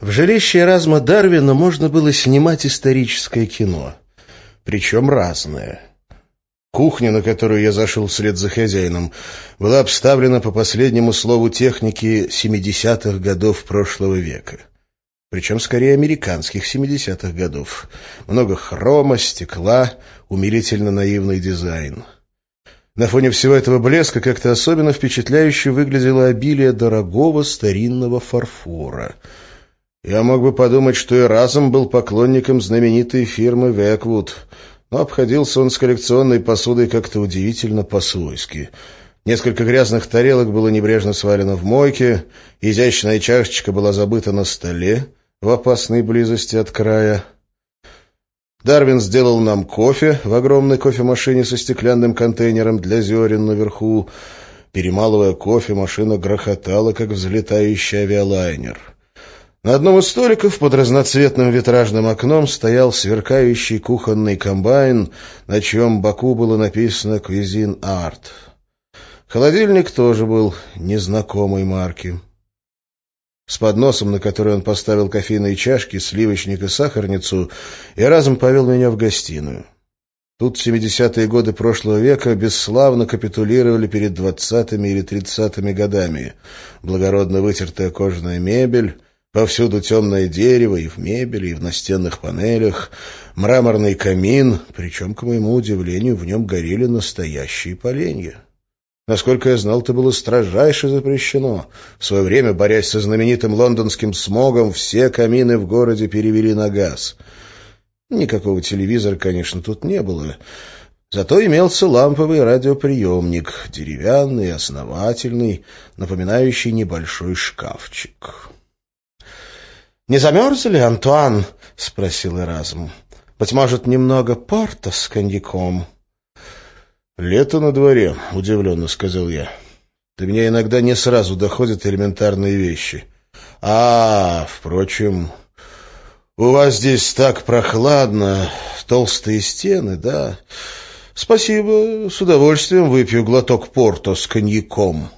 В жилище Эразма Дарвина можно было снимать историческое кино, причем разное. Кухня, на которую я зашел вслед за хозяином, была обставлена по последнему слову техники 70-х годов прошлого века. Причем скорее американских 70-х годов. Много хрома, стекла, умилительно наивный дизайн. На фоне всего этого блеска как-то особенно впечатляюще выглядело обилие дорогого старинного фарфора — я мог бы подумать, что и разом был поклонником знаменитой фирмы «Веквуд», но обходился он с коллекционной посудой как-то удивительно по-свойски. Несколько грязных тарелок было небрежно свалено в мойке, изящная чашечка была забыта на столе в опасной близости от края. Дарвин сделал нам кофе в огромной кофемашине со стеклянным контейнером для зерен наверху. Перемалывая кофе, машина грохотала, как взлетающий авиалайнер. На одном из столиков под разноцветным витражным окном стоял сверкающий кухонный комбайн, на чьем боку было написано «Квизин Арт». Холодильник тоже был незнакомой марки. С подносом, на который он поставил кофейные чашки, сливочник и сахарницу, и разом повел меня в гостиную. Тут в 70-е годы прошлого века бесславно капитулировали перед двадцатыми или тридцатыми годами. Благородно вытертая кожаная мебель Повсюду темное дерево и в мебели, и в настенных панелях, мраморный камин, причем, к моему удивлению, в нем горели настоящие поленья. Насколько я знал, это было строжайше запрещено. В свое время, борясь со знаменитым лондонским смогом, все камины в городе перевели на газ. Никакого телевизора, конечно, тут не было. Зато имелся ламповый радиоприемник, деревянный, основательный, напоминающий небольшой шкафчик. «Не замерз ли, Антуан?» — спросил Эразм. «Быть может, немного порта с коньяком?» «Лето на дворе», — удивленно сказал я. «До меня иногда не сразу доходят элементарные вещи. А, впрочем, у вас здесь так прохладно, толстые стены, да? Спасибо, с удовольствием выпью глоток порта с коньяком».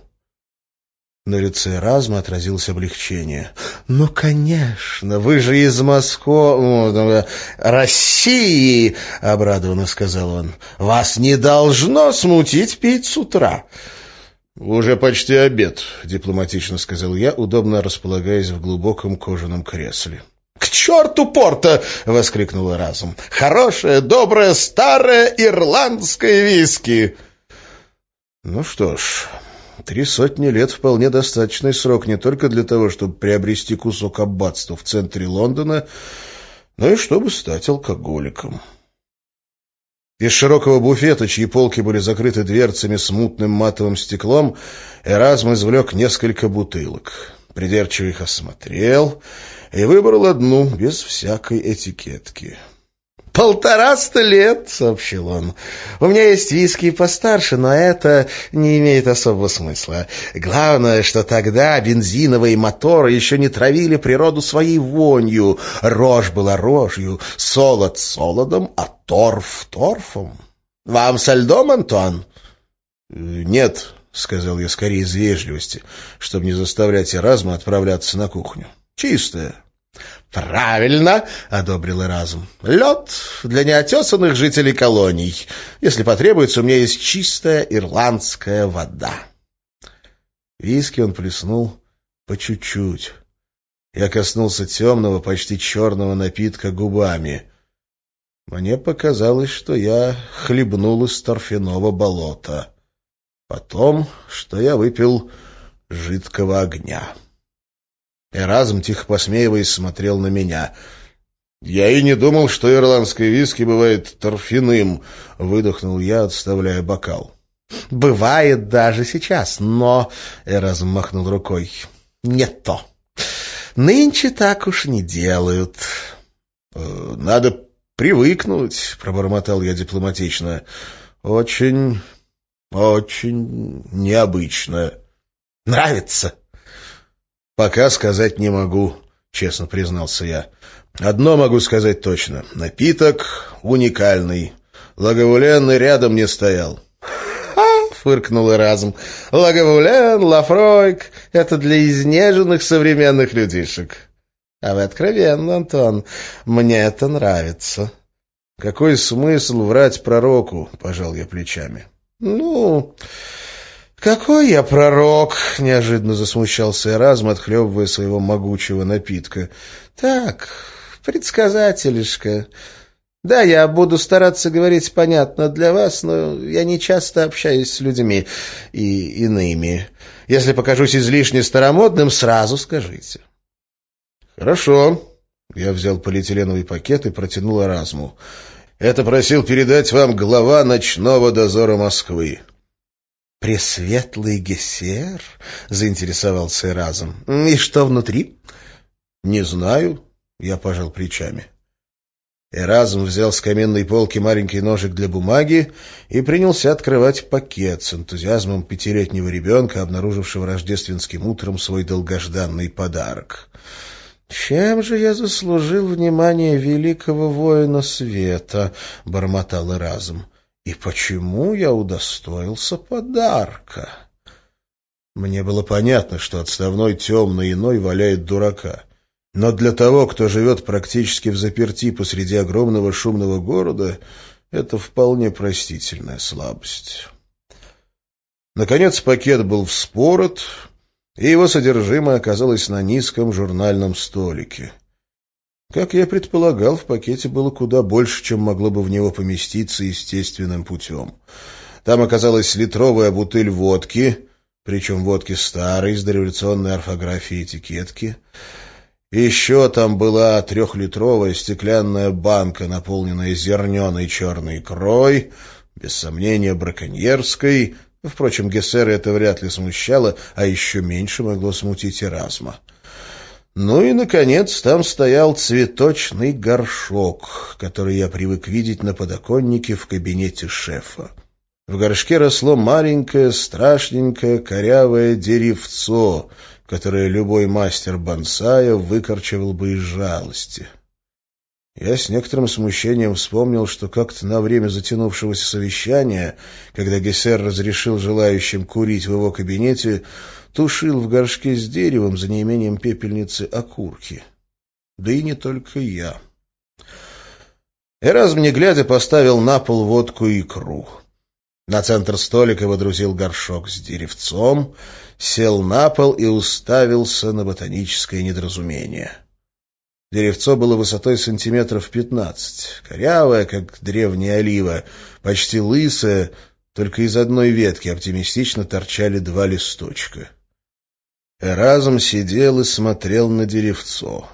На лице Разма отразилось облегчение. «Ну, конечно, вы же из Москвы... Ну, России!» — обрадованно сказал он. «Вас не должно смутить пить с утра». «Уже почти обед», — дипломатично сказал я, удобно располагаясь в глубоком кожаном кресле. «К черту порта!» — воскликнула разум. «Хорошее, доброе, старое ирландское виски!» «Ну что ж, Три сотни лет — вполне достаточный срок не только для того, чтобы приобрести кусок аббатства в центре Лондона, но и чтобы стать алкоголиком. Из широкого буфета, чьи полки были закрыты дверцами с мутным матовым стеклом, Эразм извлек несколько бутылок. Придирчиво их осмотрел и выбрал одну без всякой этикетки. «Полтораста лет», — сообщил он. «У меня есть виски постарше, но это не имеет особого смысла. Главное, что тогда бензиновые моторы еще не травили природу своей вонью. Рожь была рожью, солод солодом, а торф торфом. Вам со льдом, Антуан?» «Нет», — сказал я скорее из вежливости, чтобы не заставлять Эразма отправляться на кухню. «Чистая». «Правильно!» — одобрил разум. «Лед для неотесанных жителей колоний. Если потребуется, у меня есть чистая ирландская вода». Виски он плеснул по чуть-чуть. Я коснулся темного, почти черного напитка губами. Мне показалось, что я хлебнул из торфяного болота. Потом, что я выпил жидкого огня. Эразм, тихо посмеиваясь, смотрел на меня. «Я и не думал, что ирландское виски бывает торфяным», — выдохнул я, отставляя бокал. «Бывает даже сейчас, но...» — Эразм махнул рукой. «Не то. Нынче так уж не делают». «Э, «Надо привыкнуть», — пробормотал я дипломатично. «Очень, очень необычно». «Нравится?» «Пока сказать не могу», — честно признался я. «Одно могу сказать точно. Напиток уникальный. Лаговулен рядом не стоял». «Ха!» — фыркнул разум. «Лаговулен, Лафройк — это для изнеженных современных людишек». А вы откровенно, Антон. Мне это нравится. Какой смысл врать пророку? Пожал я плечами. Ну, какой я пророк? Неожиданно засмущался Эразм, отхлебывая своего могучего напитка. Так, предсказателишка. Да, я буду стараться говорить понятно для вас, но я не часто общаюсь с людьми и иными. Если покажусь излишне старомодным, сразу скажите. «Хорошо». Я взял полиэтиленовый пакет и протянул Эразму. «Это просил передать вам глава ночного дозора Москвы». «Пресветлый Гессер?» — заинтересовался Эразм. «И что внутри?» «Не знаю», — я пожал плечами. Эразм взял с каменной полки маленький ножик для бумаги и принялся открывать пакет с энтузиазмом пятилетнего ребенка, обнаружившего рождественским утром свой долгожданный подарок — «Чем же я заслужил внимание великого воина света?» — бормотал и разум. «И почему я удостоился подарка?» Мне было понятно, что отставной темный иной валяет дурака. Но для того, кто живет практически в заперти посреди огромного шумного города, это вполне простительная слабость. Наконец пакет был вспорот, и его содержимое оказалось на низком журнальном столике. Как я предполагал, в пакете было куда больше, чем могло бы в него поместиться естественным путем. Там оказалась литровая бутыль водки, причем водки старой, с дореволюционной орфографией этикетки. Еще там была трехлитровая стеклянная банка, наполненная зерненой черной икрой, без сомнения браконьерской, Впрочем, Гессера это вряд ли смущало, а еще меньше могло смутить Эразма. Ну и, наконец, там стоял цветочный горшок, который я привык видеть на подоконнике в кабинете шефа. В горшке росло маленькое, страшненькое, корявое деревцо, которое любой мастер бонсая выкорчевал бы из жалости. Я с некоторым смущением вспомнил, что как-то на время затянувшегося совещания, когда Гессер разрешил желающим курить в его кабинете, тушил в горшке с деревом за неимением пепельницы окурки. Да и не только я. Эразм, не глядя, поставил на пол водку и икру. На центр столика водрузил горшок с деревцом, сел на пол и уставился на ботаническое недоразумение — Деревцо было высотой сантиметров пятнадцать, корявое, как древняя олива, почти лысое, только из одной ветки оптимистично торчали два листочка. Эразм сидел и смотрел на деревцо.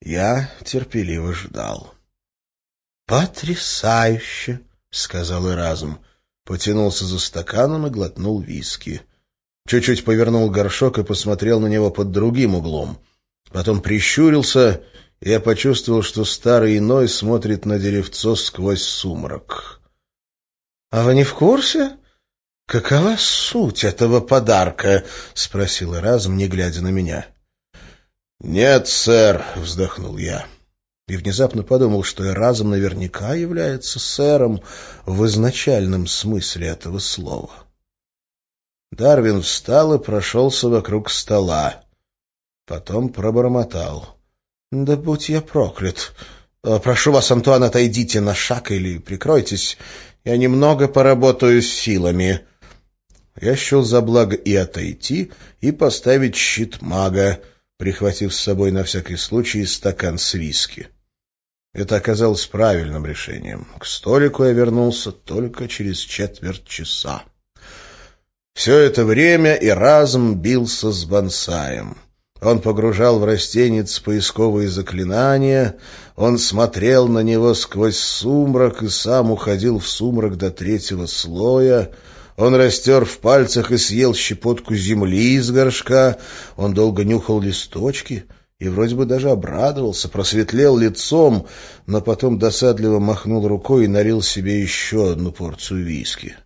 Я терпеливо ждал. «Потрясающе!» — сказал Эразм. Потянулся за стаканом и глотнул виски. Чуть-чуть повернул горшок и посмотрел на него под другим углом — Потом прищурился, и я почувствовал, что старый иной смотрит на деревцо сквозь сумрак. — А вы не в курсе? Какова суть этого подарка? — спросил разум, не глядя на меня. — Нет, сэр, — вздохнул я. И внезапно подумал, что разум наверняка является сэром в изначальном смысле этого слова. Дарвин встал и прошелся вокруг стола. Потом пробормотал. — Да будь я проклят. Э, прошу вас, Антуан, отойдите на шаг или прикройтесь. Я немного поработаю с силами. Я счел за благо и отойти, и поставить щит мага, прихватив с собой на всякий случай стакан с виски. Это оказалось правильным решением. К столику я вернулся только через четверть часа. Все это время и разум бился с бонсаем. Он погружал в растенец поисковые заклинания, он смотрел на него сквозь сумрак и сам уходил в сумрак до третьего слоя, он растер в пальцах и съел щепотку земли из горшка, он долго нюхал листочки и вроде бы даже обрадовался, просветлел лицом, но потом досадливо махнул рукой и налил себе еще одну порцию виски.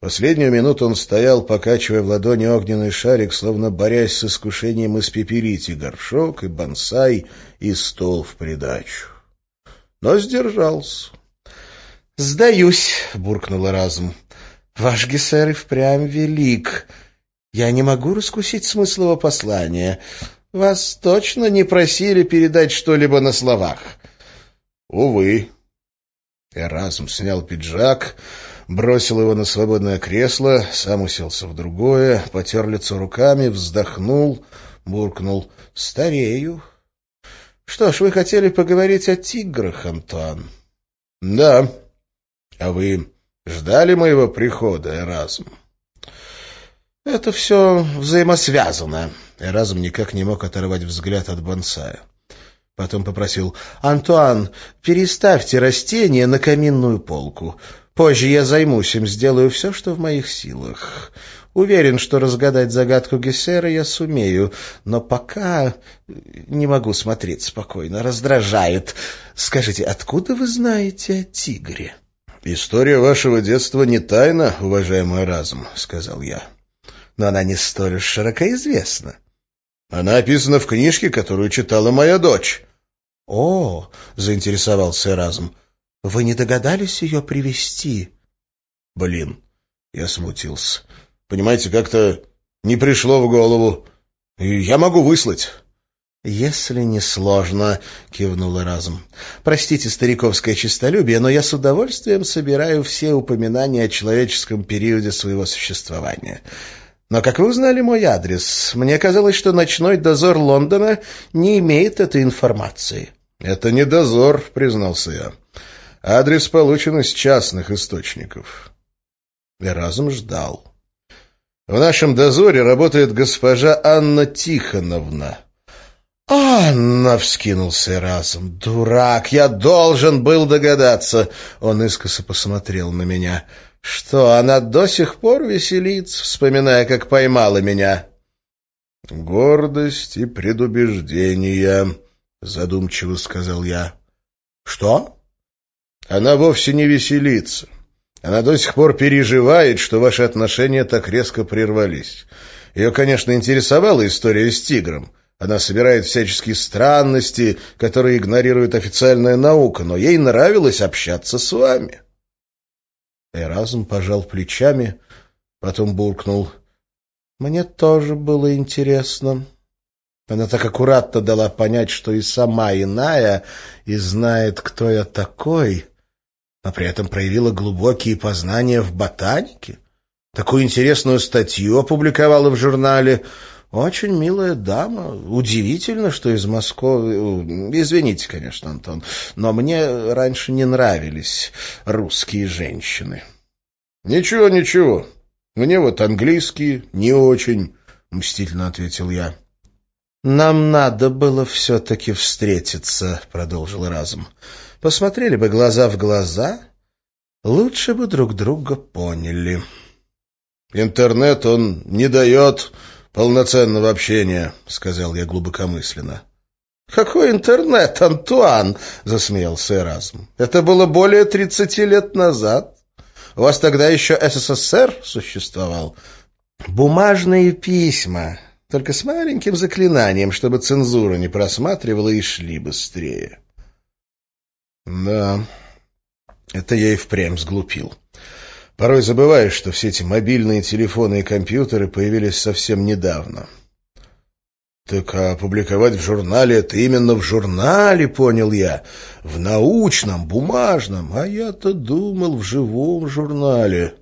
Последнюю минуту он стоял, покачивая в ладони огненный шарик, словно борясь с искушением испепелить и горшок, и бонсай, и стол в придачу. Но сдержался. — Сдаюсь, — буркнула разум. — Ваш Гессер и впрямь велик. Я не могу раскусить смысл его послания. Вас точно не просили передать что-либо на словах? Увы. Эразм снял пиджак, бросил его на свободное кресло, сам уселся в другое, потер лицо руками, вздохнул, буркнул «Старею». «Что ж, вы хотели поговорить о тиграх, Антуан?» «Да. А вы ждали моего прихода, Эразм?» «Это все взаимосвязано». Эразм никак не мог оторвать взгляд от бонсая. Потом попросил, «Антуан, переставьте растение на каминную полку. Позже я займусь им, сделаю все, что в моих силах. Уверен, что разгадать загадку Гессера я сумею, но пока не могу смотреть спокойно, раздражает. Скажите, откуда вы знаете о тигре?» «История вашего детства не тайна, уважаемый разум», — сказал я. «Но она не столь уж широко известна». «Она описана в книжке, которую читала моя дочь». «О!» — заинтересовался разум. «Вы не догадались ее привести «Блин!» — я смутился. «Понимаете, как-то не пришло в голову. Я могу выслать». «Если не сложно», — кивнула разум. «Простите стариковское честолюбие, но я с удовольствием собираю все упоминания о человеческом периоде своего существования. Но как вы узнали мой адрес? Мне казалось, что ночной дозор Лондона не имеет этой информации». «Это не дозор», — признался я. «Адрес получен из частных источников». И разум ждал. «В нашем дозоре работает госпожа Анна Тихоновна». «Анна!» — вскинулся разум. «Дурак! Я должен был догадаться!» Он искоса посмотрел на меня. «Что, она до сих пор веселится, вспоминая, как поймала меня?» «Гордость и предубеждения», — задумчиво сказал я. «Что?» «Она вовсе не веселится. Она до сих пор переживает, что ваши отношения так резко прервались. Ее, конечно, интересовала история с тигром». Она собирает всяческие странности, которые игнорирует официальная наука, но ей нравилось общаться с вами. Эразм пожал плечами, потом буркнул. Мне тоже было интересно. Она так аккуратно дала понять, что и сама иная, и знает, кто я такой, а при этом проявила глубокие познания в ботанике. Такую интересную статью опубликовала в журнале. Очень милая дама. Удивительно, что из Москвы... Извините, конечно, Антон, но мне раньше не нравились русские женщины. Ничего, ничего. Мне вот английские не очень, мстительно ответил я. «Нам надо было все-таки встретиться», — продолжил разум. «Посмотрели бы глаза в глаза, лучше бы друг друга поняли». «Интернет, он не дает полноценного общения», — сказал я глубокомысленно. «Какой интернет, Антуан?» — засмеялся Эразм. «Это было более тридцати лет назад. У вас тогда еще СССР существовал. Бумажные письма, только с маленьким заклинанием, чтобы цензура не просматривала и шли быстрее. Да, это я и впрямь сглупил. Порой забываешь, что все эти мобильные телефоны и компьютеры появились совсем недавно. Так а опубликовать в журнале — это именно в журнале, понял я. В научном, бумажном. А я-то думал, в живом журнале.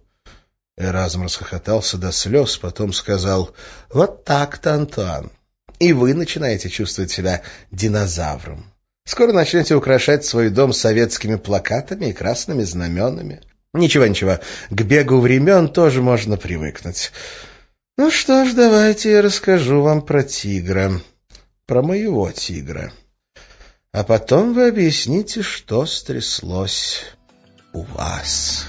Эразм расхохотался до слез, потом сказал, «Вот так-то, Антуан, и вы начинаете чувствовать себя динозавром. Скоро начнете украшать свой дом советскими плакатами и красными знаменами. Ничего-ничего, к бегу времен тоже можно привыкнуть. Ну что ж, давайте я расскажу вам про тигра, про моего тигра. А потом вы объясните, что стряслось у вас».